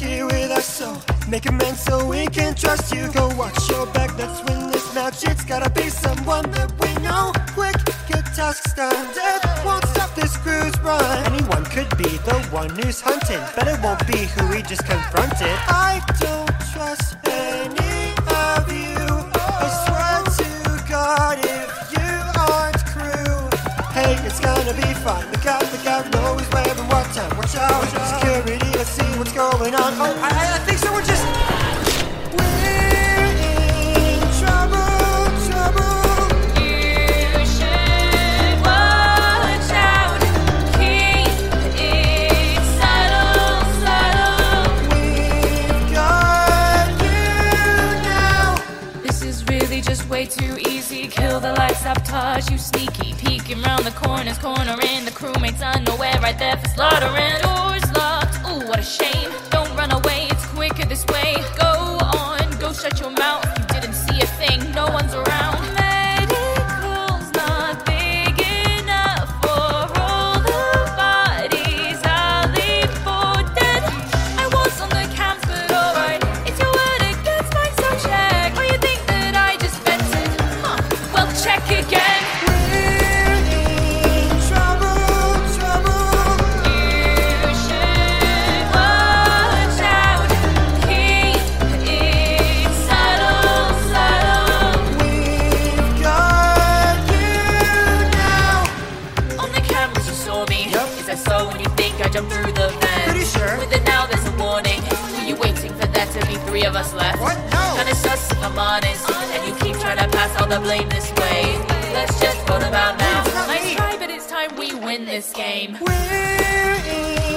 us. So make amends so we can trust you. Go watch your back, that's when this match. It's gotta be someone that we know. Quick, get tasks done. Death won't stop this cruise run. Anyone could be the one who's hunted, but it won't be who we just confronted. I don't trust any of you. I swear to God, if you aren't crew, hey, it's gonna be fine. Look out, look out, knows got you now. This is really just way too easy. Kill the light, sabotage you sneaky. Peeking round the corners, cornering the crewmates unaware, right there for slaughtering. Three of us left? What? No. Kinda sus if I'm honest. And you keep trying to pass all the blame this way. this game. We're in